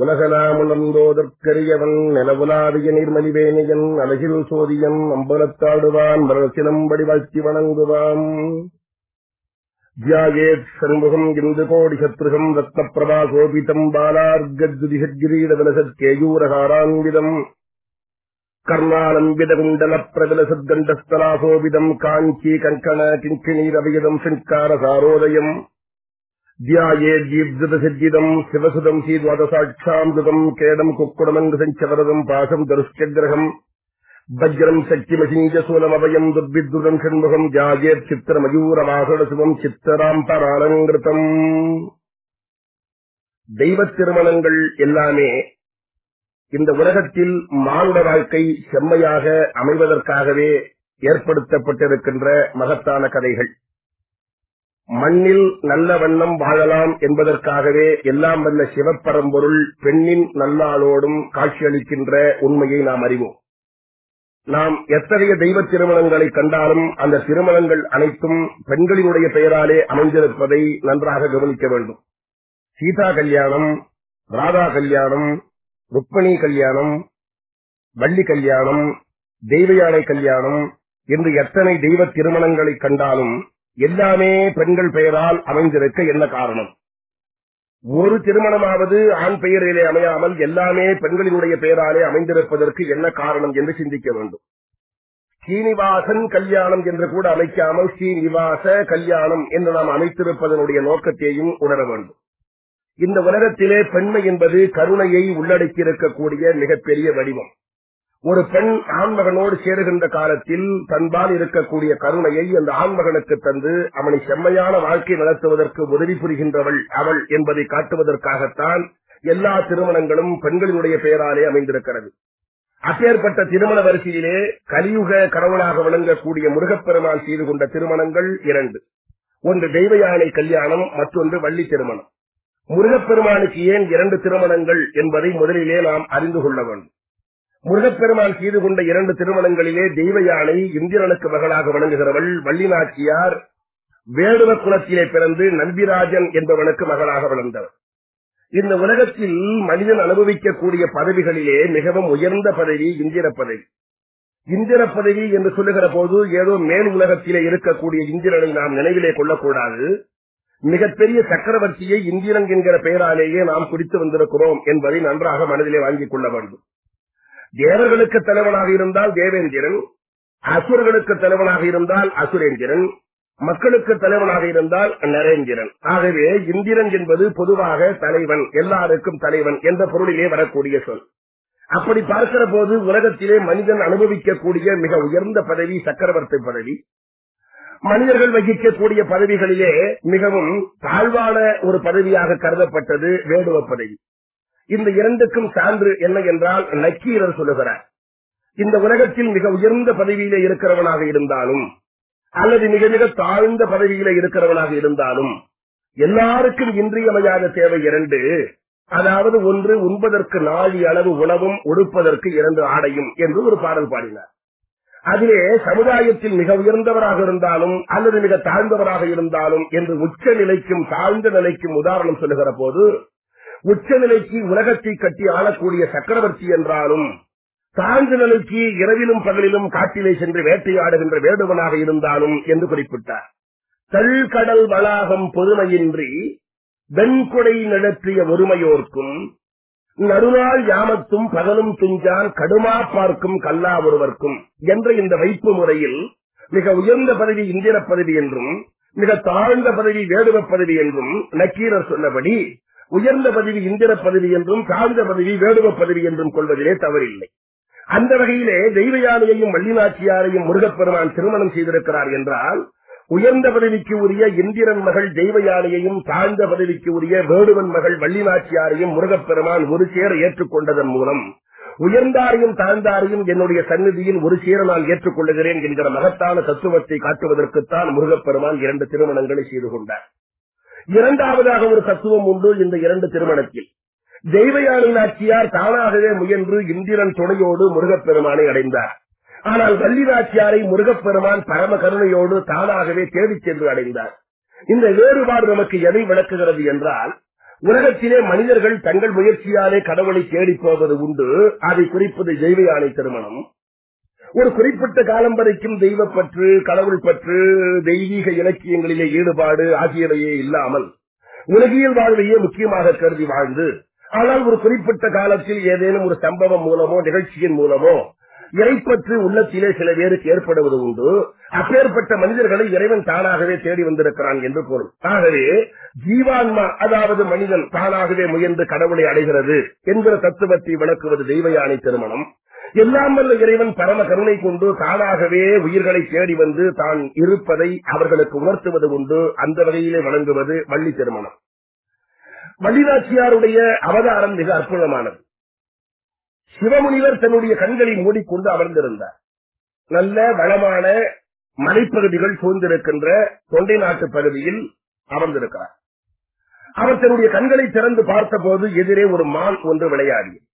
உலகலாமுழந்தோதற்கரியவன் நிலவுலாவிய நீர்மலிவேணியன் அழகில் சோதியன் அம்பலத்தாடுவான் மரசினம்படி வாழ்த்தி வணங்குவான். தியாகேத் சண்முகம் இந்து கோடி சத்ருகம் ரத்னப்பிரபா கோபிதம் பாலார்கத்யுதிகிரீடவிலசத்கேயூரகாரான்விதம் கர்ணாலம்பிதகுண்டல பிரபலசத்கண்டஸ்தலாசோபிதம் காஞ்சி கங்கண கிங்கிணீரவியதம் சங்கார சாரோதயம். ധ്യായേദ്യീബ്ദുതസജ്ജിതം ശിവസുതം ഹി ദ്വാദസാക്ഷാമൃതം കേടം കുക്കുടമംഗസം ചവരതം പാശം ദൃശ്യഗ്രഹം വജ്രം ശക്തിമസിഞ്ചസൂലമഭയം ദുർവിദ്രുതം ഷൺമുഖം ജാജേത് ചിത്രമയൂരമാഹടസുവം சித்தராம் பராலங்கிருத்தம் தெய்வ திருமணங்கள் எல்லாமே இந்த உலகத்தில் மானுட வாழ்க்கை செம்மையாக அமைவதற்காகவே ஏற்படுத்தப்பட்டிருக்கின்ற மகத்தான கதைகள் மண்ணில் நல்ல வண்ணம் வாழலாம் என்பதற்காகவே எல்லாம் வல்ல சிவப்பரம்பொருள் பெண்ணின் நல்லாளோடும் காட்சியளிக்கின்ற உண்மையை நாம் அறிவோம். நாம் எத்தகைய தெய்வ திருமணங்களை கண்டாலும் அந்த திருமணங்கள் அனைத்தும் பெண்களினுடைய பெயராலே அமைந்திருப்பதை நன்றாக கவனிக்க வேண்டும். சீதா கல்யாணம் ராதா கல்யாணம் ருக்மணி கல்யாணம் வள்ளி கல்யாணம் தெய்வயானை கல்யாணம் என்று எத்தனை தெய்வ திருமணங்களை கண்டாலும் எல்லாமே பெண்கள் பெயரால் அமைந்திருக்க என்ன காரணம்? ஒரு திருமணமாவது ஆண் பெயரிலே அமையாமல் எல்லாமே பெண்களினுடைய பெயராலே அமைந்திருப்பதற்கு என்ன காரணம் என்று சிந்திக்க வேண்டும். ஸ்ரீனிவாசன் கல்யாணம் என்று கூட அமைக்காமல் ஸ்ரீனிவாச கல்யாணம் என்று நாம் அமைத்திருப்பதனுடைய நோக்கத்தையும் உணர வேண்டும். இந்த உலகத்திலே பெண்மை என்பது கருணையை உள்ளடக்கியிருக்கக்கூடிய மிகப்பெரிய வடிவம். ஒரு பெண் ஆண்மகனோடு சேருகின்ற காலத்தில் தன்பால் இருக்கக்கூடிய கருணையை அந்த ஆண்மகனுக்கு தந்து அவனை செம்மையான வாழ்க்கை நடத்துவதற்கு உதவி புரிகின்றவள் அவள் என்பதை காட்டுவதற்காகத்தான் எல்லா திருமணங்களும் பெண்களினுடைய பெயராலே அமைந்திருக்கிறது. அப்பேற்பட்ட திருமண வரிசையிலே கலியுக கடவுளாக விளங்கக்கூடிய முருகப்பெருமான் செய்து கொண்ட திருமணங்கள் இரண்டு. ஒன்று தெய்வ யானை கல்யாணம் மற்றொன்று வள்ளி திருமணம். முருகப்பெருமானுக்கு ஏன் இரண்டு திருமணங்கள் என்பதை முதலிலே நாம் அறிந்து கொள்ள வேண்டும். முருகப்பெருமான் செய்து கொண்ட இரண்டு திருமணங்களிலே தெய்வ யானை இந்திரனுக்கு மகளாக வணங்குகிறவள் வள்ளிநாச்சியார் வேடுவ குலத்திலே பிறந்து நம்பிராஜன் என்பவனுக்கு மகளாக வளர்ந்தவர் இந்த உலகத்தில் மனிதன் அனுபவிக்கக்கூடிய பதவிகளிலே மிகவும் உயர்ந்த பதவி இந்திர பதவி. இந்திர பதவி என்று சொல்லுகிற போது ஏதோ மேல் உலகத்திலே இருக்கக்கூடிய இந்திரனை நாம் நினைவிலே கொள்ளக்கூடாது. மிகப்பெரிய சக்கரவர்த்தியை இந்திரன் என்கிற பெயராலேயே நாம் குறித்து வந்திருக்கிறோம் என்பதை நன்றாக மனதிலே வாங்கிக் கொள்ள வேண்டும். தேவர்களுக்கு தலைவனாக இருந்தால் தேவேந்திரன் அசுரர்களுக்கு தலைவனாக இருந்தால் அசுரேந்திரன் மக்களுக்கு தலைவனாக இருந்தால் நரேந்திரன். ஆகவே இந்திரன் என்பது பொதுவாக தலைவன் எல்லாருக்கும் தலைவன் என்ற பொருளிலே வரக்கூடிய சொல். அப்படி பார்க்கிற போது உலகத்திலே மனிதன் அனுபவிக்கக்கூடிய மிக உயர்ந்த பதவி சக்கரவர்த்தி பதவி. மனிதர்கள் வகிக்கக்கூடிய பதவிகளிலே மிகவும் தாழ்வான ஒரு பதவியாக கருதப்பட்டது வேடுவ பதவி. இந்த இரண்டுக்கும் சான்று என்ன என்றால் நக்கீரர் சொல்லுகிறார். இந்த உலகத்தில் மிக உயர்ந்த பதவியிலே இருக்கிறவனாக இருந்தாலும் அல்லது மிக மிக தாழ்ந்த பதவியிலே இருக்கிறவனாக இருந்தாலும் எல்லாருக்கும் இன்றியமையாத தேவை இரண்டு அதாவது ஒன்று உண்பதற்கு நாழி அளவு உணவும் உடுப்பதற்கு இரண்டு ஆடையும் என்று ஒரு பாடல் பாடினார். அதிலே சமுதாயத்தில் மிக உயர்ந்தவராக இருந்தாலும் அல்லது மிக தாழ்ந்தவராக இருந்தாலும் என்று உச்ச நிலைக்கும் தாழ்ந்த நிலைக்கும் உதாரணம் சொல்லுகிற போது உச்சநிலைக்கு உலகத்தை கட்டி ஆளக்கூடிய சக்கரவர்த்தி என்றாலும் தாழ்ந்த நிலைக்கு இரவிலும் பகலிலும் காட்டிலே சென்று வேட்டையாடுகின்ற வேடுவனாக இருந்தாலும் என்று குறிப்பிட்டார். கல்கடல் வளாகம் பொதுமையின்றி வெண்கொடை நடத்திய ஒருமையோர்க்கும் நடுநாள் யாமத்தும் பகலும் துஞ்சான் கடுமா பார்க்கும் கல்லா ஒருவர்க்கும் என்ற இந்த வைப்பு முறையில் மிக உயர்ந்த பதவி இந்திர பதவி என்றும் மிக தாழ்ந்த பதவி வேடுவ பதவி என்றும் நக்கீரர் சொன்னபடி உயர்ந்த பதவி இந்திர பதவி என்றும் தாழ்ந்த பதவி வேடுவ பதவி என்றும் கொள்வதிலே தவறில்லை. அந்த வகையிலே தெய்வ யானையையும் வள்ளிநாச்சியாரையும் முருகப்பெருமான் திருமணம் செய்திருக்கிறார் என்றால் உயர்ந்த பதவிக்கு உரிய இந்திரன் மகள் தெய்வ யானையையும் தாழ்ந்த பதவிக்கு உரிய வேடுவன் மகள் வள்ளிநாச்சியாரையும் முருகப்பெருமான் ஒரு சேர ஏற்றுக்கொண்டதன் மூலம் உயர்ந்தாரையும் தாழ்ந்தாரையும் என்னுடைய சந்நிதியில் ஒரு சேர நான் ஏற்றுக்கொள்ளுகிறேன் என்கிற மகத்தான தத்துவத்தை காட்டுவதற்குத்தான் முருகப்பெருமான் இரண்டு திருமணங்களை செய்து கொண்டார். இரண்டாவதாக ஒரு தத்துவம் உண்டு இந்த இரண்டு திருமணத்தில். தெய்வயானி நாச்சியார் தானாகவே முயன்று இந்திரன் துணையோடு முருகப்பெருமானை அடைந்தார். ஆனால் வள்ளி நாச்சியாரை முருகப்பெருமான் பரம கருணையோடு தானாகவே தேடிச் சென்று அடைந்தார். இந்த வேறுபாடு நமக்கு எதை விளக்குகிறது என்றால் உலகத்திலே மனிதர்கள் தங்கள் முயற்சியாலே கடவுளை தேடிப் போவது உண்டு. அதை குறிப்பது தெய்வயானை திருமணம். ஒரு குறிப்பிட்ட காலம் வரைக்கும் தெய்வப்பற்று கடவுள் பற்று தெய்வீக இலக்கியங்களிலே ஈடுபாடு ஆகியவையே இல்லாமல் உலகியல் வாழ்வையே முக்கியமாக கருதி வாழ்ந்து ஆனால் ஒரு குறிப்பிட்ட காலத்தில் ஏதேனும் ஒரு சம்பவம் மூலமோ நிகழ்ச்சியின் மூலமோ இறைப்பற்று உள்ளத்திலே சில பேருக்கு ஏற்படுவது உண்டு. அப்பேற்பட்ட மனிதர்களை இறைவன் தானாகவே தேடி வந்திருக்கிறான் என்று பொருள். ஆகவே ஜீவான்மா அதாவது மனிதன் தானாகவே முயன்று கடவுளை அடைகிறது என்கிற தத்துவத்தை விளக்குவது தெய்வயானை திருமணம். எல்லாம் வல்ல இறைவன் பரம கருணை கொண்டு தானாகவே உயிர்களை தேடி வந்து தான் இருப்பதை அவர்களுக்கு உணர்த்துவது உண்டு. அந்த வகையிலே வழங்குவது வள்ளி திருமணம். வள்ளிநாச்சியாருடைய அவதாரம் மிக அற்புதமானது. சிவமுனிவர் தன்னுடைய கண்களை மூடிக்கொண்டு அமர்ந்திருந்தார். நல்ல வளமான மலைப்பகுதிகள் சூழ்ந்திருக்கின்ற தொண்டை நாட்டு பகுதியில் அமர்ந்திருக்கிறார். அவர் தன்னுடைய கண்களை திறந்து பார்த்தபோது எதிரே ஒரு மான் ஒன்று விளையாடியது.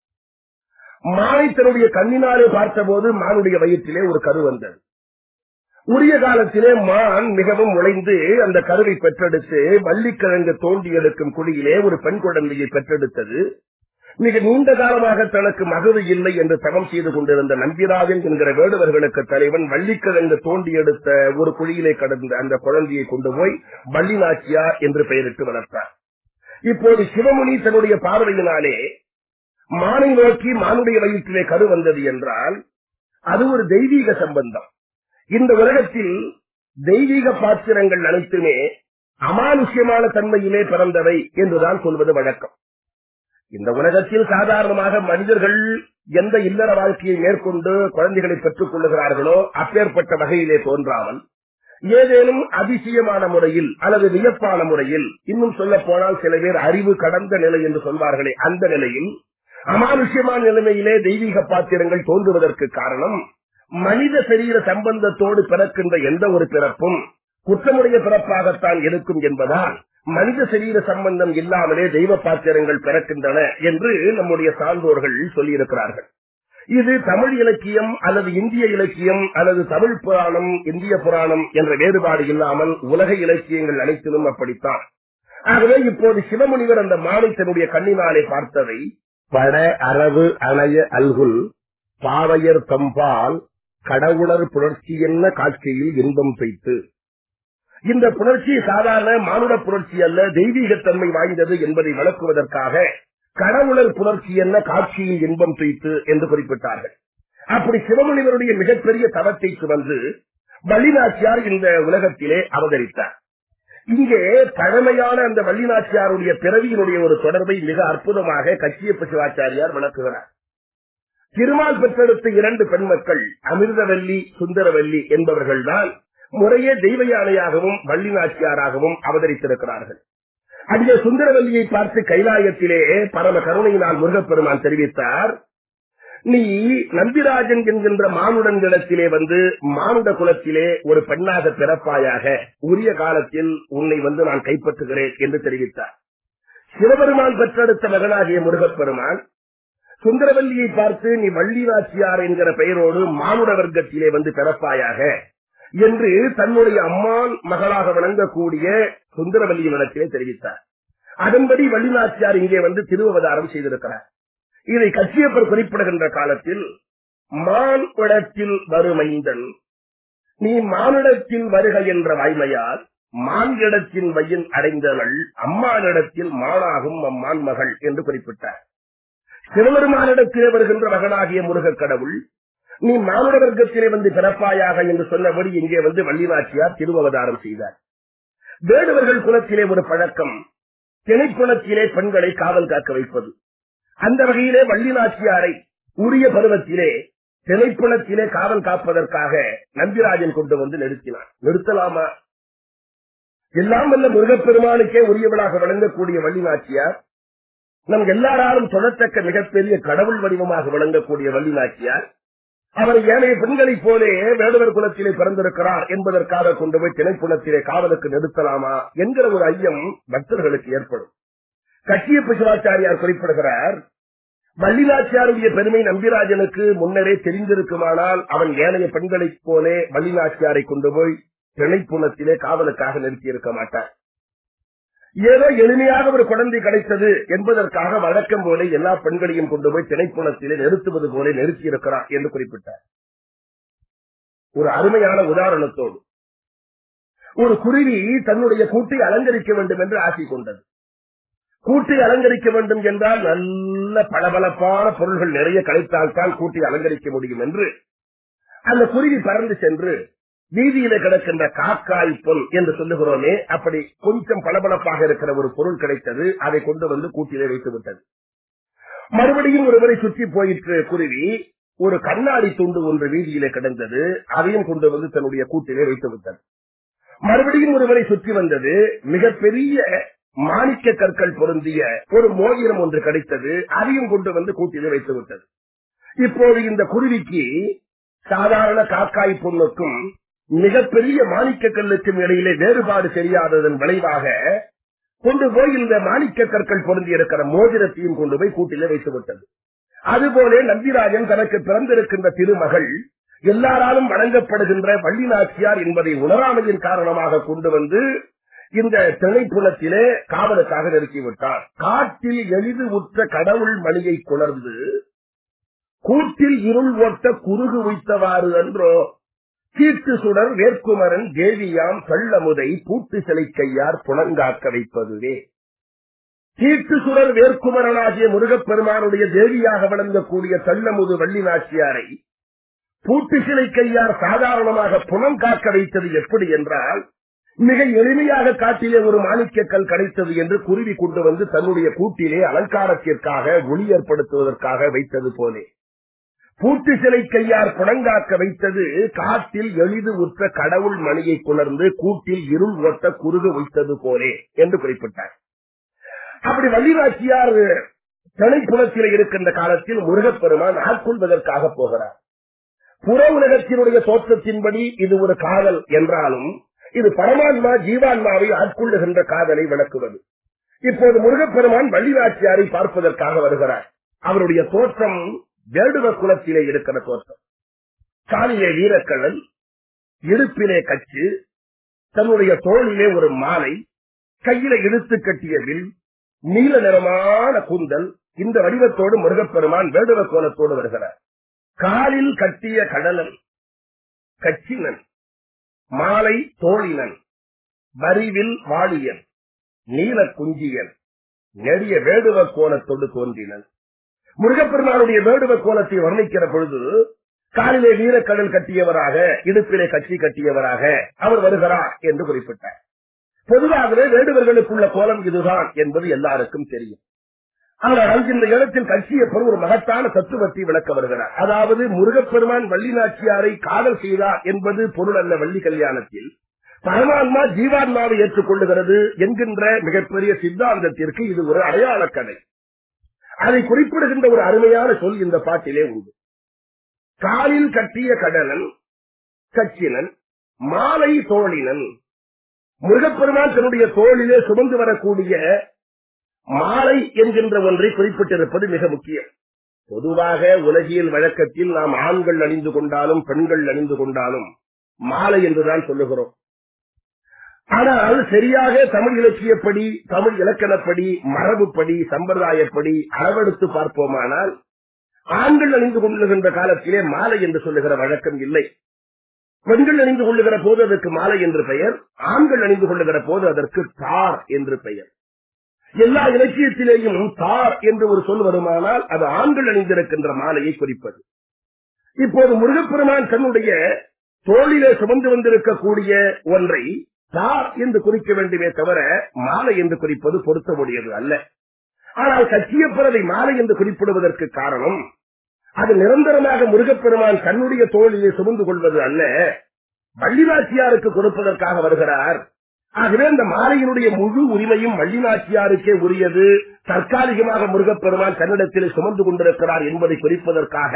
மானை தன்னுடைய கண்ணினாலே பார்த்தபோது மானுடைய வயிற்றிலே ஒரு கரு வந்தது. உரிய காலத்திலே மான் மிகவும் உழைந்து அந்த கருவை பெற்றெடுத்து வள்ளிக்கிழங்கு தோண்டி எடுக்கும் குழியிலே ஒரு பெண் குழந்தையை பெற்றெடுத்தது. மிக நீண்ட காலமாக தனக்கு மகவு இல்லை என்று தவம் செய்து கொண்டிருந்த நம்பிராஜன் என்கிற வேடுவர்களுக்கு தலைவன் வள்ளிக்கிழங்கு தோண்டி எடுத்த ஒரு குழியிலே கடந்த அந்த குழந்தையை கொண்டு போய் வள்ளி என்று பெயரிட்டு வளர்த்தார். இப்போது சிவமுனி தன்னுடைய பார்வையினாலே மானை நோக்கி மானுடைய வயிற்றிலே கரு வந்தது என்றால் அது ஒரு தெய்வீக சம்பந்தம். இந்த உலகத்தில் தெய்வீக பாத்திரங்கள் அனைத்துமே அமானுஷ்யமான தன்மையிலே பிறந்தவை என்றுதான் சொல்வது வழக்கம். இந்த உலகத்தில் சாதாரணமாக மனிதர்கள் எந்த இல்லற வாழ்க்கையை மேற்கொண்டு குழந்தைகளை பெற்றுக் கொள்ளுகிறார்களோ அப்பேற்பட்ட வகையிலே தோன்றாமல் ஏதேனும் அதிசயமான முறையில் அல்லது வியப்பான முறையில் இன்னும் சொல்ல போனால் சில பேர் அறிவு கடந்த நிலை என்று சொல்வார்களே அந்த நிலையில் அமானுஷ்யமான நிலைமையிலே தெய்வீக பாத்திரங்கள் தோன்றுவதற்கு காரணம் மனித சரீர சம்பந்தத்தோடு பிறக்கின்ற எந்த ஒரு பிறப்பும் குற்றமுடைய பிறப்பாகத்தான் இருக்கும் என்பதால் மனித சரீர சம்பந்தம் இல்லாமலே தெய்வ பாத்திரங்கள் பிறக்கின்றன என்று நம்முடைய சான்றோர்கள் சொல்லியிருக்கிறார்கள். இது தமிழ் இலக்கியம் அல்லது இந்திய இலக்கியம் அல்லது தமிழ் புராணம் இந்திய புராணம் என்ற வேறுபாடு இல்லாமல் உலக இலக்கியங்கள் அனைத்திலும் அப்படித்தான். ஆகவே இப்போது சிவமுனிவர் அந்த மானித்தனுடைய கண்ணினாலே பார்த்ததை பட அரவு அணைய அல்குல் பாவையர் தம்பால் கடவுளர் புணர்ச்சி என்ன காட்சியில் இன்பம் பெய்த்து. இந்த புணர்ச்சி சாதாரண மானுட புணர்ச்சி அல்ல தெய்வீகத்தன்மை வாய்ந்தது என்பதை விளக்குவதற்காக கடவுளர் புணர்ச்சி என்ன காட்சியில் இன்பம் பெய்த்து என்று குறிப்பிட்டார்கள். அப்படி சிவமுனிவருடைய மிகப்பெரிய தவத்தை சுமந்து வள்ளிநாச்சியார் இந்த உலகத்திலே அவதரித்தார். இங்கே பழமையான அந்த வள்ளிநாச்சியாருடைய பிறவியினுடைய ஒரு தொடர்பை மிக அற்புதமாக கச்சியப்ப சிவாச்சாரியார் விளக்குகிறார். திருமால் பெற்றெடுத்த இரண்டு பெண் மக்கள் அமிர்தவல்லி சுந்தரவல்லி என்பவர்கள்தான் முறையே தெய்வ யானையாகவும் வள்ளி நாச்சியாராகவும் அவதரித்திருக்கிறார்கள். அதிலே சுந்தரவல்லியை பார்த்து கைலாயத்திலே பரம கருணையினால் முருகப்பெருமான் தெரிவித்தார் நீ நம்பிராஜன் என்கின்ற மானுடன்களிடத்திலே வந்து மானுட குலத்திலே ஒரு பெண்ணாக பிறப்பாயாக உரிய காலத்தில் உன்னை வந்து நான் கைப்பற்றுகிறேன் என்று தெரிவித்தார். சிவபெருமான் பெற்றெடுத்த மகனாகிய முருகப்பெருமான் சுந்தரவல்லியை பார்த்து நீ வள்ளிவாசியார் என்கிற பெயரோடு மானுட வர்க்கத்திலே வந்து பிறப்பாயாக என்று தன்னுடைய அம்மான் மகளாக விளங்கக்கூடிய சுந்தரவல்லியினிடத்திலே தெரிவித்தார். அதன்படி வள்ளிநாச்சியார் இங்கே வந்து திருவவதாரம் செய்திருக்கிறார். இதை கச்சியப்பர் குறிப்பிடுகின்ற காலத்தில் மான் இடத்தில் வறுமைந்தன் நீ மானிடத்தில் வருக என்ற வாய்மையால் மான்கிடத்தின் வையின் அடைந்தவள் அம்மானிடத்தில் மானாகும் அம்மான் மகள் என்று குறிப்பிட்டார். சிவபெருமானிடத்திலே வருகின்ற மகனாகிய முருகக் கடவுள் நீ மானுட வர்க்கத்திலே வந்து பிறப்பாயாக என்று சொன்னபடி இங்கே வந்து வள்ளிவாச்சியார் திருவவதாரம் செய்தார். வேடுவர்கள் குலத்திலே ஒரு பழக்கம் திணைக்குளத்திலே பெண்களை காவல் காக்க வைப்பது. அந்த வகையிலே வள்ளிநாச்சியாரை உரிய பருவத்திலே திணைப்புலத்திலே காவல் காப்பதற்காக நம்பிராஜன் கொண்டு வந்து நிறுத்தினார். நிறுத்தலாமா? எல்லாம் வல்ல முருகப்பெருமானுக்கே உரியவளாக விளங்கக்கூடிய வள்ளி நாச்சியார் நம் எல்லாராலும் தொடத்தக்க மிகப்பெரிய கடவுள் வடிவமாக விளங்கக்கூடிய வள்ளி நாச்சியார் அவர் ஏனைய பெண்களைப் போலே வேடுவர் குலத்திலே பிறந்திருக்கிறார் என்பதற்காக கொண்டு போய் திணைப்புலத்திலே காவலுக்கு நிறுத்தலாமா என்கிற ஒரு ஐயம் பக்தர்களுக்கு ஏற்படும். கட்டியப்ப சிவாச்சாரியார் குறிப்பிடுகிறார் வள்ளிநாச்சியாருடைய பெருமை நம்பிராஜனுக்கு முன்னரே தெரிந்திருக்குமானால் அவன் ஏனைய பெண்களைப் போலே வள்ளிநாச்சியாரை கொண்டு போய் திணைப்புலத்திலே காவலுக்காக நிறுத்தியிருக்க மாட்டார். ஏதோ எளிமையாக ஒரு குழந்தை கிடைத்தது என்பதற்காக வழக்கம் போல எல்லா பெண்களையும் கொண்டு போய் திணைப்புணத்திலே நிறுத்துவது போல நிறுத்தியிருக்கிறார் என்று குறிப்பிட்டார். ஒரு அருமையான உதாரணத்தோடு ஒரு குருவி தன்னுடைய கூட்டை அலங்கரிக்க வேண்டும் என்று ஆசை கொண்டது. கூட்டை அலங்கரிக்க வேண்டும் என்றால் நல்ல பளபளப்பான பொருள்கள் நிறைய கழித்தால்தான் கூட்டை அலங்கரிக்க முடியும் என்று அந்த குருவி பறந்து சென்று வீதியில கிடக்கின்ற காக்காய் பொன் என்று சொல்லுகிறோமே அப்படி கொஞ்சம் பளபளப்பாக இருக்கிற ஒரு பொருள் கிடைத்தது அதை கொண்டு வந்து கூட்டிலே வைத்து விட்டது. மறுபடியும் ஒருவரை சுற்றி போயிற்று குருவி ஒரு கண்ணாடி துண்டு ஒன்று வீதியிலே கிடந்தது அதையும் கொண்டு வந்து தன்னுடைய கூட்டிலே வைத்து விட்டது. மறுபடியும் ஒருவரை சுற்றி வந்தது மிகப்பெரிய மாணிக்க கற்கள் பொருந்திய ஒரு மோதிரம் ஒன்று கிடைத்தது அதையும் கொண்டு வந்து கூட்டிலே வைத்து விட்டது. இப்போது இந்த குருவிக்கு சாதாரண காக்காய் பொண்ணுக்கும் மிகப்பெரிய மாணிக்க கல்லுக்கும் இடையிலே வேறுபாடு தெரியாததன் விளைவாக கொண்டு போய் இந்த மாணிக்க கற்கள் பொருந்தி இருக்கிற மோதிரத்தையும் கொண்டு போய் கூட்டிலே வைத்து விட்டது. அதுபோல நந்திராஜன் தனக்கு பிறந்திருக்கின்ற திருமகள் எல்லாராலும் வழங்கப்படுகின்ற வள்ளி நாச்சியார் என்பதை உணராமையின் காரணமாக கொண்டு வந்து இந்த திணைப்புலத்திலே காவலுக்காக நிறுத்திவிட்டார் காட்டில் எளிது உற்ற கடவுள் மணியை குணர்ந்து கூட்டில் இருள் ஓட்ட குறுகு வைத்தவாறு என்றோ கீட்டு சுடர் வேர்க்குமரன் தேவியாம் கள்ளமுதை பூட்டு சிலை கையார் புலங்காக்க வைப்பதுவே. கீட்டு சுடர் வேர்க்குமரனாகிய முருகப்பெருமானுடைய தேவியாக விளங்கக்கூடிய தள்ளமுது வள்ளி நாச்சியாரை பூட்டு சிலை கையார் சாதாரணமாக புனம் காக்க வைத்தது எப்படி என்றால் மிக எளிமையாக காட்டிலே ஒரு மாணிக்கக்கல் கிடைத்தது என்று குருவி கொண்டு வந்து தன்னுடைய கூட்டிலே அலங்காரத்திற்காக ஒளி ஏற்படுத்துவதற்காக வைத்தது போலே. பூட்டு சிலை கையார் புணங்காக்க வைத்தது காட்டில் எளிது உற்ற கடவுள் மணியை குணர்ந்து கூட்டில் இருள் ஒட்ட குருகு வைத்தது போலே என்று குறிப்பிட்டார். அப்படி வள்ளிராட்சியார் திணைப்புலத்தில் இருக்கின்ற காலத்தில் முருகப்பெருமான் ஆட்கொள்வதற்காக போகிறார். புற உலகத்தினுடைய தோற்றத்தின்படி இது ஒரு காதல் என்றாலும் இது பரமாத்மா ஜீவான்மாவை ஆட்கொள்ளுகின்ற காதலை விளக்குவது. இப்போது முருகப்பெருமான் வள்ளிராட்சியாரை பார்ப்பதற்காக வருகிறார். அவருடைய தோற்றம் வேடுவ குலத்திலே இருக்கிற தோற்றம். காலிலே வீரக்கழல் இடுப்பிலே கச்சு தன்னுடைய தோளிலே ஒரு மாலை கையில இழுத்து கட்டிய வில் நீல நிறமான கூந்தல் இந்த வடிவத்தோடு முருகப்பெருமான் வேடுவ கோலத்தோடு வருகிறார். காலில் கட்டிய கடலன் கச்சினன் மாலை தோழினன் வரிவில் வாழியன் நீல குஞ்சியன் நெடிய வேடுவ கோலத்தோடு தோன்றினன். முருகப்பெருமானுடைய வேடுவ கோலத்தை வர்ணிக்கிற பொழுது காலிலே வீரக்கடல் கட்டியவராக இடுப்பிலே கட்சி கட்டியவராக அவர் வருகிறார் என்று குறிப்பிட்டார். பொதுவாகவே வேடுவர்களுக்குள்ள கோலம் இதுதான் என்பது எல்லாருக்கும் தெரியும். ஆனால் இந்த இடத்தில் கட்சியப்பர் ஒரு மகத்தான தத்துவத்தை விளக்க வருகிறார். அதாவது முருகப்பெருமான் வள்ளி நாச்சியாரை காதல் செய்தார் என்பது பொருள் அல்ல வள்ளி கல்யாணத்தில். பரமாத்மா ஜீவான்மாவை ஏற்றுக்கொள்ளுகிறது என்கின்ற மிகப்பெரிய சித்தாந்தத்திற்கு இது ஒரு அடையாள கதை. அதை குறிப்பிடுகின்ற ஒரு அருமையான சொல் இந்த பாட்டிலே உண்டு. காலில் கட்டிய கடலன் கச்சினன் மாலை தோழினன் முருகப்பெருமான் தன்னுடைய தோளிலே சுமந்து வரக்கூடிய மாலை என்கின்ற ஒன்றை குறிப்பிட்டிருப்பது மிக முக்கியம். பொதுவாக உலகியல் வழக்கத்தில் நாம் ஆண்கள் அணிந்து கொண்டாலும் பெண்கள் அணிந்து கொண்டாலும் மாலை என்றுதான் சொல்லுகிறோம். ஆனால் சரியாக தமிழ் இலக்கியப்படி தமிழ் இலக்கணப்படி மரபுப்படி சம்பிரதாயப்படி அளவெடுத்து பார்ப்போமானால் ஆண்கள் அணிந்து கொள்ளுகின்ற காலத்திலே மாலை என்று சொல்லுகிற வழக்கம் இல்லை. பெண்கள் அணிந்து கொள்ளுகிற போது அதற்கு மாலை என்று பெயர் ஆண்கள் அணிந்து கொள்ளுகிற போது அதற்கு தார் என்று பெயர். எல்லா இலக்கியத்திலேயும் தார் என்று ஒரு சொல் வருமானால் அது ஆண்கள் அணிந்திருக்கின்ற மாலையை குறிப்பது. இப்போது முருகப்பெருமான் தன்னுடைய தோளிலே சுமந்து வந்திருக்கக்கூடிய ஒன்றை தார் என்று குறிக்க வேண்டுமே தவிர மாலை என்று குறிப்பது பொருத்தமுடையது அல்ல. ஆனால் கட்சியப்பறதை மாலை என்று குறிப்பிடுவதற்கு காரணம் அது நிரந்தரமாக முருகப்பெருமான் தன்னுடைய தோளிலே சுமந்து கொள்வது அல்ல வள்ளிவாச்சியாருக்கு கொடுப்பதற்காக வருகிறார். ஆகவே அந்த மாலையினுடைய முழு உரிமையும் வள்ளிநாச்சியாருக்கே உரியது. தற்காலிகமாக முருகப்பெருமான் தன்னிடத்தில் சுமந்து கொண்டிருக்கிறார் என்பதை குறிப்பதற்காக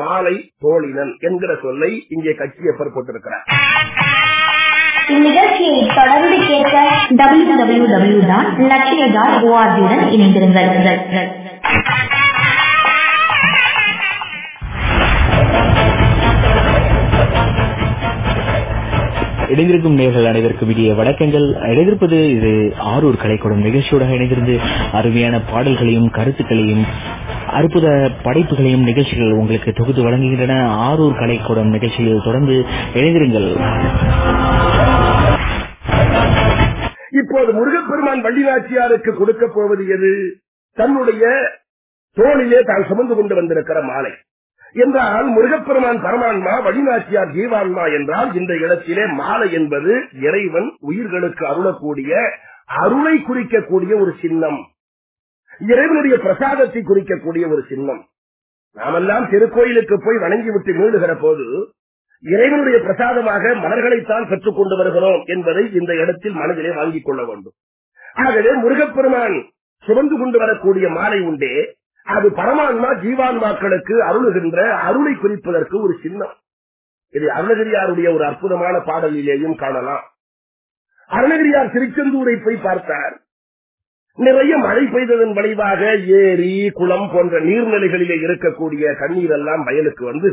மாலை தோழினன் என்கிற சொல்லை இங்கே கட்சியப்பர் போட்டிருக்கிறார். இந்நிகழ்ச்சியை தொடர்ந்து கேட்க W W W dot Lakshya dot ஓஆர்ஜியுடன் இணைந்திருங்கள். இணைந்திருக்கும் நேர்கள் அனைவருக்கும் இடையே வணக்கங்கள். இணைந்திருப்பது இது ஆரூர் கலைக்கூடம் நிகழ்ச்சியோட இணைந்திருந்து அருமையான பாடல்களையும் கருத்துக்களையும் அற்புத படைப்புகளையும் நிகழ்ச்சிகள் உங்களுக்கு தொகுத்து வழங்குகின்றன. ஆரூர் கலைக்கூடம் நிகழ்ச்சியில் தொடர்ந்து இணைந்திருங்கள். இப்போது முருகப்பெருமான் வள்ளிநாச்சியாருக்கு கொடுக்க போவது எது? தன்னுடைய தோளிலே தான் சுமந்து கொண்டு வந்திருக்கிற மாலை. என்றால் முருகப்பெருமான் பரமான்மா வழிநாச்சியார் ஜீவான்மா என்றால் இந்த இடத்திலே மாலை என்பது இறைவன் உயிர்களுக்கு அருளக்கூடிய அருளை குறிக்கக்கூடிய ஒரு சின்னம். இறைவனுடைய பிரசாதத்தை குறிக்கக்கூடிய ஒரு சின்னம். நாமெல்லாம் திருக்கோயிலுக்கு போய் வணங்கிவிட்டு மீடுகிற போது இறைவனுடைய பிரசாதமாக மலர்களைத்தான் பெற்றுக் கொண்டு வருகிறோம் என்பதை இந்த இடத்தில் மனதிலே வாங்கிக் கொள்ள வேண்டும். ஆகவே முருகப்பெருமான் சுமந்து கொண்டு வரக்கூடிய மாலை உண்டே அது பரமான்மா ஜீவான்மாக்களுக்கு அருளுகின்ற அருளை குறிப்பதற்கு ஒரு சின்னம். இது அருணகிரியாருடைய ஒரு அற்புதமான பாடலிலேயும் காணலாம். அருணகிரியார் திருச்செந்தூரை போய் பார்த்தார். நிறைய மழை பெய்ததன் விளைவாக ஏரி குளம் போன்ற நீர்நிலைகளிலே இருக்கக்கூடிய தண்ணீர் எல்லாம் வயலுக்கு வந்து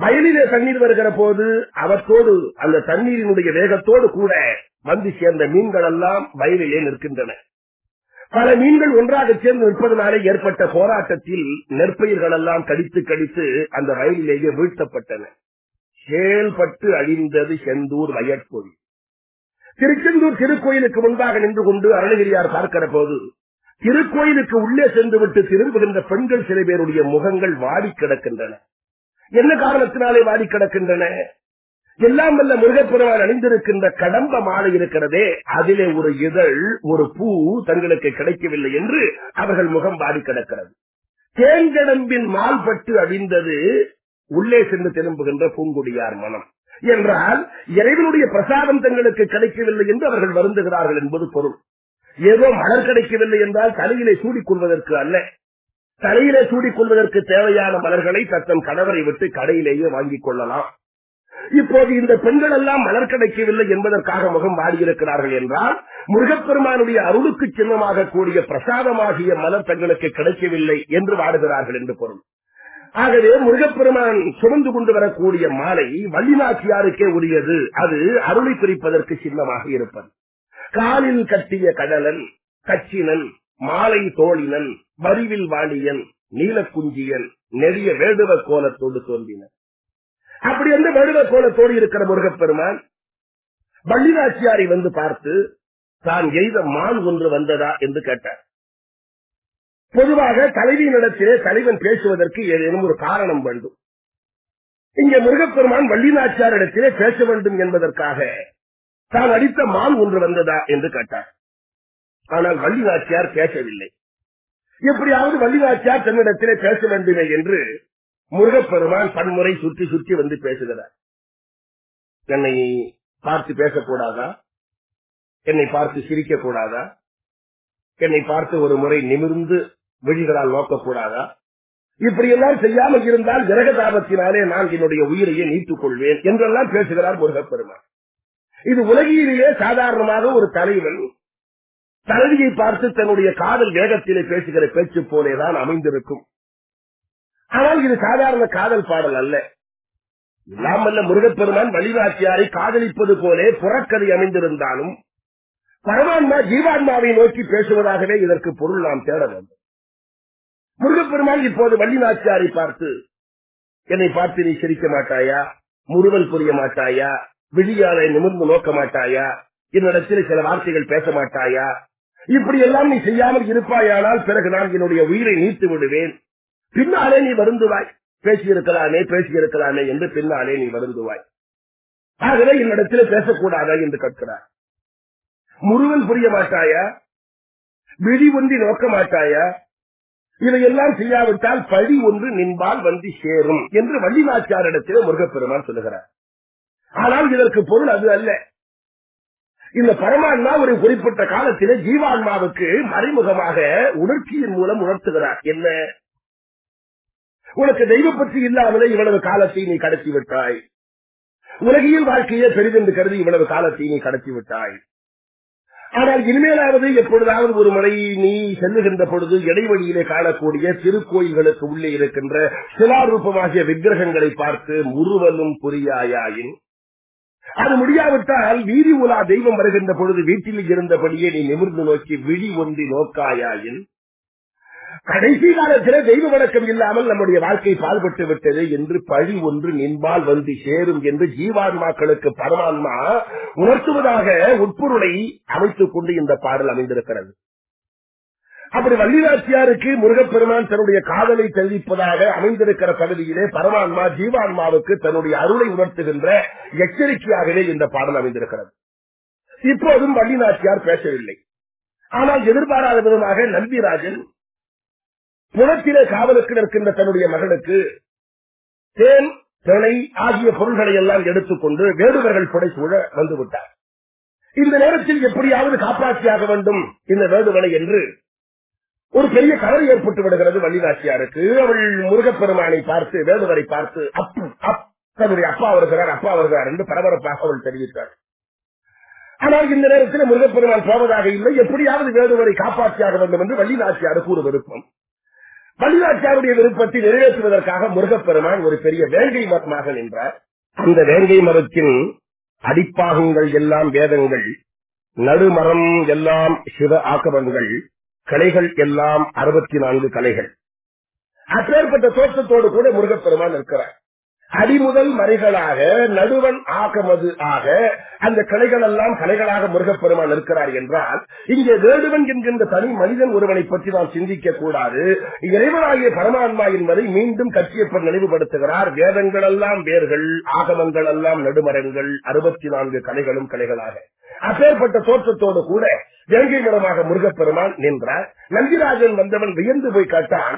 வயலிலே தண்ணீர் வருகிற போது அவற்றோடு அந்த தண்ணீரினுடைய வேகத்தோடு கூட வந்து சேர்ந்த மீன்கள் எல்லாம் வயலிலே நிற்கின்றன. பல மீன்கள் ஒன்றாக சேர்ந்து நிற்பதனாலே ஏற்பட்ட போராட்டத்தில் நெற்பயிர்கள் எல்லாம் கடித்து கடித்து அந்த வயலிலேயே வீழ்த்தப்பட்டன. செயல்பட்டு அழிந்தது செந்தூர் வயற்பொழி திருச்செந்தூர் திருக்கோயிலுக்கு முன்பாக நின்று கொண்டு அருணகிரியார் பார்க்கிற போது திருக்கோயிலுக்கு உள்ளே சென்று விட்டு திரும்புகின்ற பெண்கள் சில பேருடைய முகங்கள் வாடி கிடக்கின்றன என்ன காரணத்தினாலே வாடி கிடக்கின்றன எல்லாம் வல்ல முருகப்பெருமான் அணிந்திருக்கின்ற கடம்ப மாலை இருக்கிறதே அதிலே ஒரு இதழ் ஒரு பூ தங்களுக்கு கிடைக்கவில்லை என்று அவர்கள் முகம் பாடி கிடக்கிறது. தேங்கடம்பின் மால்பட்டு அழிந்தது உள்ளே சென்று திரும்புகின்ற பூங்குடியார் மனம். என்றால் இறைவனுடைய பிரசாதம் தங்களுக்கு கிடைக்கவில்லை என்று அவர்கள் வருந்துகிறார்கள் என்பது பொருள். ஏதோ மலர் கிடைக்கவில்லை என்றால் தலையிலே சூடிக் கொள்வதற்கு அல்ல. தலையிலே சூடிக் கொள்வதற்கு தேவையான மலர்களை தத்தம் கணவரை விட்டு கடையிலேயே வாங்கிக் கொள்ளலாம். இப்போது இந்த பெண்கள் எல்லாம் மலர் கிடைக்கவில்லை என்பதற்காக முகம் வாடியிருக்கிறார்கள் என்றால் முருகப்பெருமானுடைய அருளுக்கு சின்னமாக கூடிய பிரசாதமாகிய மலர் தங்களுக்கு கிடைக்கவில்லை என்று வாடுகிறார்கள் என்று பொருள். ஆகவே முருகப்பெருமான் சுமந்து கொண்டு வரக்கூடிய மாலை வள்ளிநாச்சியாருக்கே உரியது. அது அருளை குறிப்பதற்கு சின்னமாக இருப்பது. காலில் கட்டிய கடலன் கச்சினன் மாலை தோழினன் வரிவில் வாணியன் நீலக்குஞ்சியன் நெறிய வேடுவ கோலத்தோடு தோன்றினர். அப்படி வந்து வேடுவ கோலத்தோடு இருக்கிற முருகப்பெருமான் வள்ளிநாச்சியாரை வந்து பார்த்து தான் எய்த மான் ஒன்று வந்ததா? என்று கேட்டார். பொதுவாக தலைவியினிடத்திலே தலைவன் பேசுவதற்கு ஏதேனும் ஒரு காரணம் வேண்டும். இங்கே முருகப்பெருமான் வள்ளிநாச்சியாரிடத்திலே பேச வேண்டும் என்பதற்காக தான் அடித்த மான் ஒன்று வந்ததா? என்று கேட்டார். ஆனால் வள்ளிநாச்சியார் பேசவில்லை. எப்படியாவது வள்ளிநாச்சியார் தன்னிடத்திலே பேச வேண்டுமே என்று முருகப்பெருமான் பன்முறை சுற்றி சுற்றி வந்து பேசுகிறார். என்னை பார்த்து பேசக்கூடாதா? என்னை பார்த்து சிரிக்க கூடாதா என்னை பார்த்து ஒரு முறை நிமிர்ந்து விழிகளால் நோக்கக்கூடாதா? இப்படி எல்லாம் செய்யாமல் இருந்தால் கிரக தாபத்தினாலே நான் என்னுடைய உயிரையே நீத்துக் கொள்வேன் என்றெல்லாம் பேசுகிறார் முருகப்பெருமான். இது உலகிலேயே சாதாரணமாக ஒரு தலைவன் தலைவியை பார்த்து தன்னுடைய காதல் வேகத்திலே பேசுகிற பேச்சு போலேதான் அமைந்திருக்கும். ஆனால் இது சாதாரண காதல் பாடல் அல்ல. இல்லாமல்ல முருகப்பெருமான் வழிநாச்சியாரை காதலிப்பது போலே புறக்கதை அமைந்திருந்தாலும் பரமான்மா ஜீவான்மாவை நோக்கி பேசுவதாகவே இதற்கு பொருள் நாம் தேட வேண்டும். முருகப்பெருமான் இப்போது வள்ளிநாச்சியாரை பார்த்து என்னை பார்த்து நீ சிரிக்க மாட்டாயா? முறுவல் புரிய மாட்டாயா? விழியாலை நிமிர்ந்து நோக்க மாட்டாயா? என்னிடத்தில் சில வார்த்தைகள் பேச மாட்டாயா? இப்படி எல்லாம் நீ செய்யாமல் இருப்பாயானால் பிறகு நான் என்னுடைய உயிரை நீத்து விடுவேன். பின்னாலே நீ வருந்துவாய். பேசியிருக்கலாமே பேசியிருக்கலாமே என்று பின்னாலே நீ வருந்துவாய். ஆகவே என்னிடத்தில் பேசக்கூடாதா என்று கேட்கிறார். முருகன் புரிய மாட்டாயா? விழி ஒன்றி நோக்க மாட்டாயா? இதையெல்லாம் செய்யாவிட்டால் பழி ஒன்று நின்பால் வந்து சேரும் என்று வள்ளிநாச்சாரிடத்தில் முருகப்பெருமான் சொல்லுகிறார். ஆனால் இதற்கு பொருள் அது அல்ல. இந்த பரமாத்மா ஒரு குறிப்பிட்ட காலத்திலே ஜீவான்மாவுக்கு மறைமுகமாக உணர்ச்சியின் மூலம் உணர்த்துகிறார். என்ன? உனக்கு தெய்வ பற்றி இல்லாமலே இவ்வளவு காலத்தை நீ கடத்தி விட்டாய் உலகியல் வாழ்க்கையே பெரிதென்று கருதி இவ்வளவு காலத்தை நீ கடத்தி விட்டாய் ஆனால் இனிமேலாவது எப்பொழுதாவது ஒரு முறை நீ செல்லுகின்ற பொழுது இடைவெளியிலே காணக்கூடிய திருக்கோயில்களுக்கு உள்ளே இருக்கின்ற சிலாரூபமாகிய விக்கிரகங்களை பார்த்து முருவலும் புரியாயின் அது முடியாவிட்டால் வீதி உலா தெய்வம் வருகின்ற பொழுது வீட்டில் இருந்தபடியே நீ நிமிர்ந்து நோக்கி விழி ஒன்றி நோக்காயாயின். கடைசி காலத்தில் தெய்வ வணக்கம் இல்லாமல் நம்முடைய வாழ்க்கை பால்பட்டு விட்டது என்று பழி ஒன்று நின்பால் வந்து சேரும் என்று ஜீவான்மாக்களுக்கு பரமான்மா உணர்த்துவதாக உட்பொருளை அமைத்துக் கொண்டு இந்த பாடல் அமைந்திருக்கிறது. அப்படி வள்ளிநாச்சியாருக்கு முருகப்பெருமான் தன்னுடைய காதலை தெரிவிப்பதாக அமைந்திருக்கிற பகுதியிலே பரமான்மா ஜீவான்மாவுக்கு தன்னுடைய அருளை உணர்த்துகின்ற எச்சரிக்கையாகவே இந்த பாடல் அமைந்திருக்கிறது. இப்போதும் வள்ளிநாச்சியார் பேசவில்லை. ஆனால் எதிர்பாராத விதமாக நம்பிராஜன் புலத்திலே காவலுக்கு நிற்கின்ற தன்னுடைய மகனுக்கு தேன் திணை ஆகிய பொருள்களை எல்லாம் எடுத்துக்கொண்டு வேடுவர்கள் புடைசூழ வந்துவிட்டார் இந்த நேரத்தில் எப்படியாவது காப்பாற்றியாக வேண்டும் இந்த வேடுவனை என்று ஒரு பெரிய கவலை ஏற்பட்டு விடுகிறது வள்ளிவாசியாருக்கு. அவள் முருகப்பெருமானை பார்த்து வேடுவரை பார்த்து அப்பு அப் தன்னுடைய அப்பா வருகிறார் அப்பா வருகிறார் என்று பரபரப்பாக அவள் தெரிவித்தார் ஆனால் இந்த நேரத்தில் முருகப்பெருமான் போவதாக இல்லை. எப்படியாவது வேடுவரை காப்பாற்றியாக வேண்டும் என்று வள்ளிநாச்சியாருக்கு ஒரு விருப்பம் வள்ளிநாச்சியாருடைய விருப்பத்தை நிறைவேற்றுவதற்காக முருகப்பெருமான் ஒரு பெரிய வேங்கை மரமாக நின்றார். அந்த வேங்கை மரத்தின் அடிப்பாகங்கள் எல்லாம் வேதங்கள் நடுமரம் எல்லாம் சிவ ஆக்கவங்கள் கலைகள் எல்லாம் அறுபத்தி நான்கு கலைகள். அப்பேற்பட்ட தோற்றத்தோடு கூட முருகப்பெருமான் இருக்கிறார் அடிமுதல் மறைகளாக நடுவன் ஆகமது ஆக அந்த கலைகள் எல்லாம் கலைகளாக முருகப்பெருமான் இருக்கிறார் என்றால் இங்கே வேடுவன் என்கின்ற தனி மனிதன் ஒருவனை பற்றி நாம் சிந்திக்க கூடாது. இறைவனாகிய பரமாத்மா என்பதை மீண்டும் கட்சியப்பர் நினைவுபடுத்துகிறார். வேதங்கள் எல்லாம் வேர்கள் ஆகமங்கள் எல்லாம் நடுமரங்கள் அறுபத்தி நான்கு கலைகளும் கலைகளாக. அப்பேற்பட்ட தோற்றத்தோடு கூட வேங்கை மரமாக முருகப்பெருமான் நின்றார். நந்திராஜன் வந்தவன் வியந்து போய் கேட்டான்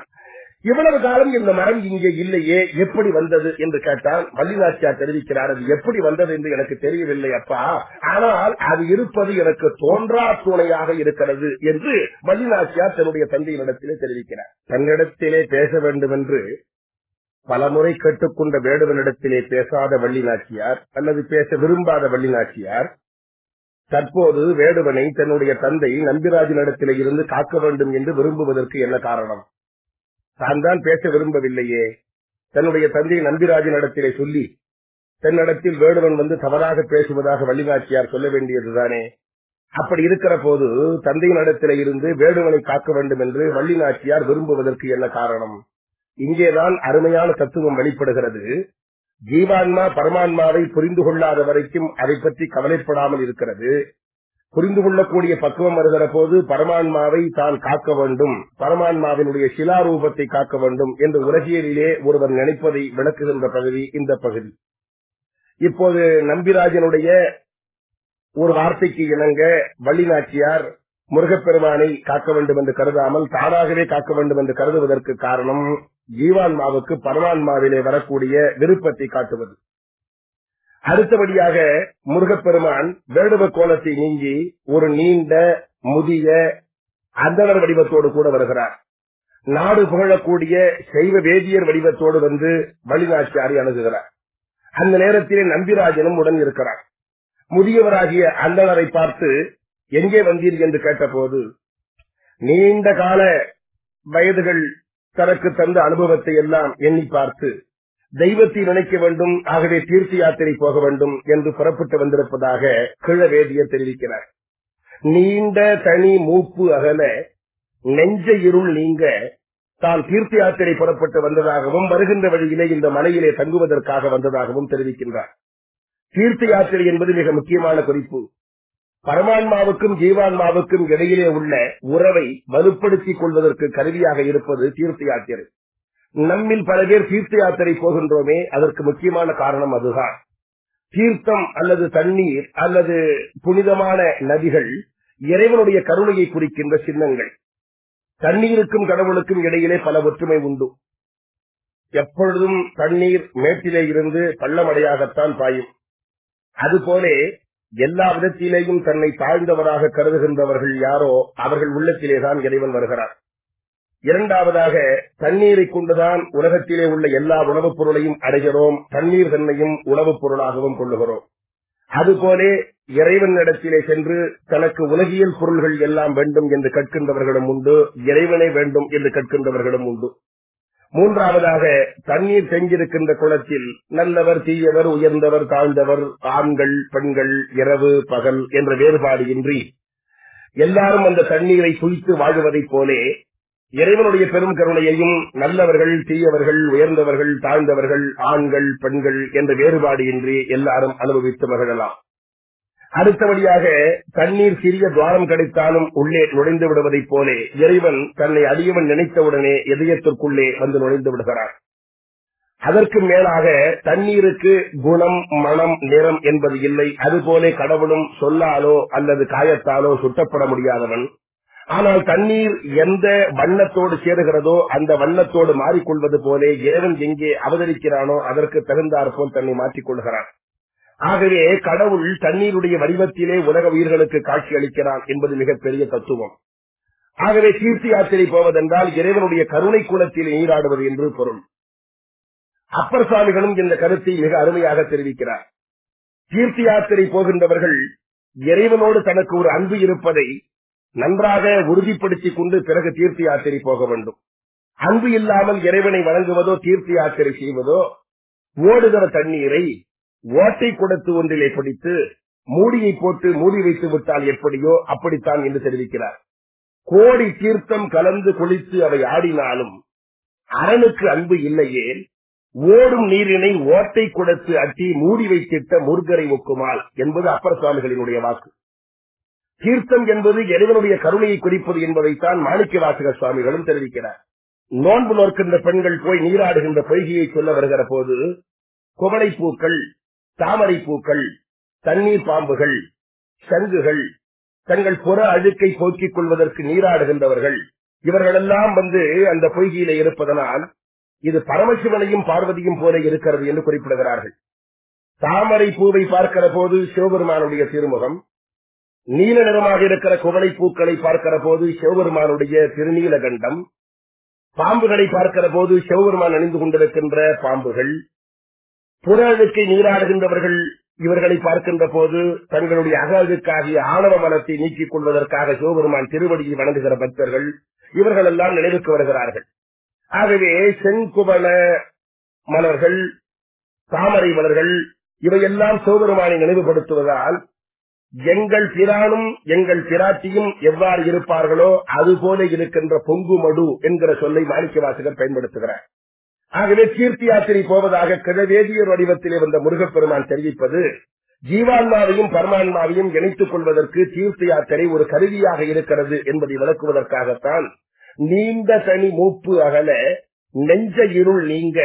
இவ்வளவு காலம் இந்த மரம் இங்கே இல்லையே? எப்படி வந்தது? என்று கேட்டால் வள்ளிநாச்சியார் தெரிவிக்கிறார் அது எப்படி வந்தது? என்று எனக்கு தெரியவில்லை அப்பா. ஆனால் அது இருப்பது எனக்கு தோன்றா துணையாக இருக்கிறது என்று வள்ளிநாச்சியார் தன்னுடைய தந்தையினிடத்திலே தெரிவிக்கிறார். தன்னிடத்திலே பேச வேண்டும் என்று பலமுறை கேட்டுக்கொண்ட வேடுவனிடத்திலே பேசாத வள்ளிநாச்சியார் அல்லது பேச விரும்பாத வள்ளிநாச்சியார் தற்போது வேடுவனை தன்னுடைய தந்தை நம்பிராஜனிடத்திலே இருந்து காக்க வேண்டும் என்று விரும்புவதற்கு என்ன காரணம்? தான் தான் பேச விரும்பவில்லையே. தன்னுடைய தந்தை நம்பிராஜனிடத்திலே சொல்லி தன்னிடத்தில் வேடுவன் வந்து தவறாக பேசுவதாக வள்ளிநாச்சியார் சொல்ல வேண்டியதுதானே? அப்படி இருக்கிற போது தந்தையினிடத்திலே இருந்து வேடுவனை காக்க வேண்டும் என்று வள்ளிநாச்சியார் விரும்புவதற்கு என்ன காரணம்? இங்கேதான் அருமையான தத்துவம் வெளிப்படுகிறது. ஜீவான்மா பரமான்மாவை புரிந்து கொள்ளாத வரைக்கும் அதை பற்றி கவலைப்படாமல் இருக்கிறது. புரிந்து கொள்ளக்கூடிய பக்குவம் வருகிற போது பரமான்மாவை தான் காக்க வேண்டும். பரமான்மாவினுடைய சிலாரூபத்தை காக்க வேண்டும் என்று உலகியலிலே ஒருவர் நினைப்பதை விளக்குகின்ற பகுதி இந்த பகுதி. இப்போது நம்பிராஜனுடைய ஒரு வார்த்தைக்கு இணங்க வள்ளிநாச்சியார் முருகப்பெருமானை காக்க வேண்டும் என்று கருதாமல் தானாகவே காக்க வேண்டும் என்று கருதுவதற்கு காரணம் ஜீவான்மாவுக்கு பரமான்மாவிலே வரக்கூடிய விருப்பத்தை காட்டுவது. அடுத்தபடியாக முருகப்பெருமான் வேடுவ கோலத்தை நீங்கி ஒரு நீண்ட முதிய அந்தனர் வடிவத்தோடு கூட வருகிறார். நாடு புகழக்கூடிய சைவ வேதியர் வடிவத்தோடு வந்து வழிநாச்சியாரி அணுகுகிறார். அந்த நேரத்திலே நம்பிராஜனும் உடன் இருக்கிறார். முதியவராகிய அந்தனரை பார்த்து எங்கே வந்தீர்? என்று கேட்டபோது நீண்ட கால வயதுகள் தனக்கு தந்த அனுபவத்தை எல்லாம் எண்ணி பார்த்து தெய்வத்தை நினைக்க வேண்டும் ஆகவே தீர்த்த யாத்திரை போக வேண்டும் என்று புறப்பட்டு வந்திருப்பதாக கிழவேதியர் தெரிவிக்கிறார். நீண்ட தனி மூப்பு அகல நெஞ்ச இருள் நீங்க தான் தீர்த்த யாத்திரை புறப்பட்டு வந்ததாகவும் வருகின்ற வழியிலே இந்த மலையிலே தங்குவதற்காக வந்ததாகவும் தெரிவிக்கின்றார். தீர்த்த யாத்திரை என்பது மிக முக்கியமான குறிப்பு. பரமான்மாவுக்கும் ஜீவான்மாவுக்கும் இடையிலே உள்ள உறவை வலுப்படுத்திக் கொள்வதற்கு கருவியாக இருப்பது தீர்த்த யாத்திரை. நம்மில் பல பேர் தீர்த்த யாத்திரை போகின்றோமே அதற்கு முக்கியமான காரணம் அதுதான். தீர்த்தம் அல்லது தண்ணீர் அல்லது புனிதமான நதிகள் இறைவனுடைய கருணையை குறிக்கின்ற சின்னங்கள். தண்ணீருக்கும் கடவுளுக்கும் இடையிலே பல ஒற்றுமை உண்டு. எப்பொழுதும் தண்ணீர் மேட்டிலே இருந்து பள்ளமடையாகத்தான் பாயும். அதுபோலே எல்லா விதத்திலேயும் தன்னை தாழ்ந்தவராக கருதுகின்றவர்கள் யாரோ அவர்கள் உள்ளத்திலேதான் இறைவன் வருகிறார். இரண்டாவதாக தண்ணீரை கொண்டுதான் உலகத்திலே உள்ள எல்லா உணவுப் பொருளையும் அடைகிறோம் தண்ணீர் தன்னையும் உணவுப் பொருளாகவும் கொள்ளுகிறோம். அதுபோலே இறைவனிடத்திலே சென்று தனக்கு உலகியல் பொருள்கள் எல்லாம் வேண்டும் என்று கற்கின்றவர்களும் உண்டு இறைவனை வேண்டும் என்று கற்கின்றவர்களும் உண்டு. மூன்றாவதாக தண்ணீர் செஞ்சிருக்கின்ற குளத்தில் நல்லவர் தீயவர் உயர்ந்தவர் தாழ்ந்தவர் ஆண்கள் பெண்கள் இரவு பகல் என்ற வேறுபாடு இன்றி எல்லாரும் அந்த தண்ணீரை குளித்து வாழ்வதைப் போலே இறைவனுடைய பெரும் கருணையையும் நல்லவர்கள் தீயவர்கள் உயர்ந்தவர்கள் தாழ்ந்தவர்கள் ஆண்கள் பெண்கள் என்ற வேறுபாடு இன்றி எல்லாரும் அனுபவித்து மகிழலாம். அடுத்தபடியாக தண்ணீர் சிறிய துவாரம் கிடைத்தாலும் உள்ளே நுழைந்து விடுவதைப் போலே இறைவன் தன்னை அடியவன் நினைத்தவுடனே இதயத்திற்குள்ளே வந்து நுழைந்து விடுகிறார் அதற்கு மேலாக தண்ணீருக்கு குணம் மனம் நிறம் என்பது இல்லை. அதுபோலே கடவுளும் சொல்லாலோ அல்லது காயத்தாலோ சுட்டப்பட முடியாதவன் ஆனால் தண்ணீர் எந்த வண்ணத்தோடு சேருகிறதோ அந்த வண்ணத்தோடு மாறிக்கொள்வது போலே இறைவன் எங்கே அவதரிக்கிறானோ அதற்கு தகுந்தார் போல் தன்னை மாற்றிக் கொள்கிறான் ஆகவே கடவுள் தண்ணீருடைய வடிவத்திலே உலக உயிர்களுக்கு காட்சி அளிக்கிறான் என்பது மிகப்பெரிய தத்துவம். ஆகவே தீர்த்தி யாத்திரை போவதென்றால் இறைவனுடைய கருணை குலத்தில் நீராடுவது என்று பொருள். அப்பர் சாமிகளும் இந்த கருத்தை மிக அருமையாக தெரிவிக்கிறார். தீர்த்தி யாத்திரை போகின்றவர்கள் இறைவனோடு தனக்கு ஒரு அன்பு இருப்பதை நன்றாக உறுதிப்படுத்திக் கொண்டு பிறகு தீர்த்தி யாத்திரை போக வேண்டும். அன்பு இல்லாமல் இறைவனை வணங்குவதோ தீர்த்தி யாத்திரை செய்வதோ ஓடுகிற தண்ணீரை ஓட்டை குடத்து ஒன்றிலே பிடித்து மூடியை போட்டு மூடி வைத்து விட்டால் எப்படியோ அப்படித்தான் என்று தெரிவிக்கிறார். கோடி தீர்த்தம் கலந்து குளித்து அவை ஆடினாலும் அரணுக்கு அன்பு இல்லையே ஓடும் நீரினை ஓட்டை குடத்து அட்டி மூடி வைத்திட்ட முருகரை ஒக்குமாள் என்பது அப்பர் சுவாமிகளினுடைய வாக்கு. தீர்த்தம் என்பது இறைவனுடைய கருணையை குறிப்பது என்பதைத்தான் மாணிக்க வாசக சுவாமிகளும் தெரிவிக்கிறார். நோன்பு நோக்கின்ற பெண்கள் போய் நீராடுகின்ற பொய்கையை சொல்ல வருகிற போது குவளை பூக்கள் தாமரை பூக்கள் தண்ணீர் பாம்புகள் சங்குகள் தங்கள் புற அழுக்கை போக்கிக் கொள்வதற்கு நீராடுகின்றவர்கள் இவர்களெல்லாம் வந்து அந்த பொய்கையில இருப்பதனால் இது பரமசிவனையும் பார்வதியும் போல இருக்கிறது என்று குறிப்பிடுகிறார்கள். தாமரை பூவை பார்க்கிற போது சிவபெருமானுடைய திருமுகம் நீல நிறமாக இருக்கிற குவளை பூக்களை பார்க்கிற போது சிவபெருமானுடைய திருநீலகண்டம் பாம்புகளை பார்க்கிற போது சிவபெருமான் அணிந்து கொண்டிருக்கின்ற பாம்புகள். புற அழுக்கை நீராடுகின்றவர்கள் இவர்களை பார்க்கின்ற போது தங்களுடைய அக அழுக்காகிய ஆணவ மனத்தை நீக்கிக் கொள்வதற்காக சிவபெருமான் திருவடியை வணங்குகிற பக்தர்கள் இவர்கள் எல்லாம் நினைவுக்கு வருகிறார்கள். ஆகவே செங்குவன மலர்கள் தாமரை மலர்கள் இவையெல்லாம் சிவபெருமானை நினைவுபடுத்துவதால் எங்கள் பிரானும் எங்கள் பிராட்டியும் எவ்வாறு இருப்பார்களோ அதுபோல இருக்கின்ற பொங்கு மடு என்கிற சொல்லை மாணிக்க வாசகர் பயன்படுத்துகிறார். ஆகவே கீர்த்தி யாத்திரை போவதாக கிழவேதியர் வடிவத்திலே வந்த முருகப்பெருமான் தெரிவிப்பது ஜீவான்மாவையும் பரமான்மாவையும் இணைத்துக் கொள்வதற்கு தீர்த்த யாத்திரை ஒரு கருவியாக இருக்கிறது என்பதை விளக்குவதற்காகத்தான் நீண்ட தனி மூப்பு அகல நெஞ்ச இருள் நீங்க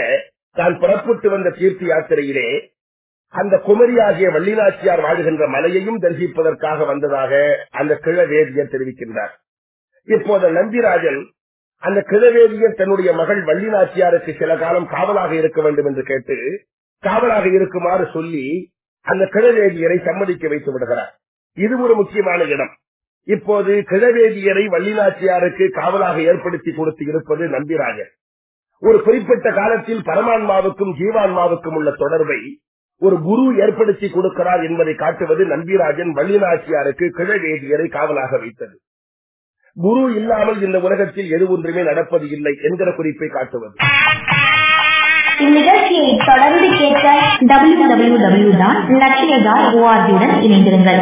தான் புறப்பட்டு வந்த தீர்த்த யாத்திரையிலே அந்த குமரியாகிய வள்ளிநாச்சியார் வாழ்கின்ற மலையையும் தரிசிப்பதற்காக வந்ததாக அந்த கிழவேதியர் தெரிவிக்கின்றார். இப்போது நந்திராஜன் அந்த கிழவேதியர் தன்னுடைய மகள் வள்ளிநாச்சியாருக்கு சில காலம் காவலாக இருக்க வேண்டும் என்று கேட்டு காவலாக இருக்குமாறு சொல்லி அந்த கிழவேதியரை சம்மதிக்க வைத்து விடுகிறார். இது ஒரு முக்கியமான இடம். இப்போது கிழவேதியரை வள்ளிநாச்சியாருக்கு காவலாக ஏற்படுத்தி கொடுத்து இருப்பது நம்பிராஜன் ஒரு குறிப்பிட்ட காலத்தில் பரமான்மாவுக்கும் ஜீவான்மாவுக்கும் உள்ள தொடர்பை ஒரு குரு ஏற்படுத்தி கொடுக்கிறார் என்பதை காட்டுவது நம்பிராஜன் வள்ளிநாச்சியாருக்கு கிழவேதியரை காவலாக வைத்தது. குரு இல்லாமல் இந்த உலகத்தில் எது ஒன்றுமே நடப்பது இல்லை என்கிற குறிப்பை காட்டுவது. இந்நிகழ்ச்சியை தொடர்ந்து கேட்க டபிள்யூ டபிள்யூ டபிள்யூ டாட் லட்சியதா ஓஆர்ஜியுடன் இணைந்திருங்கள்.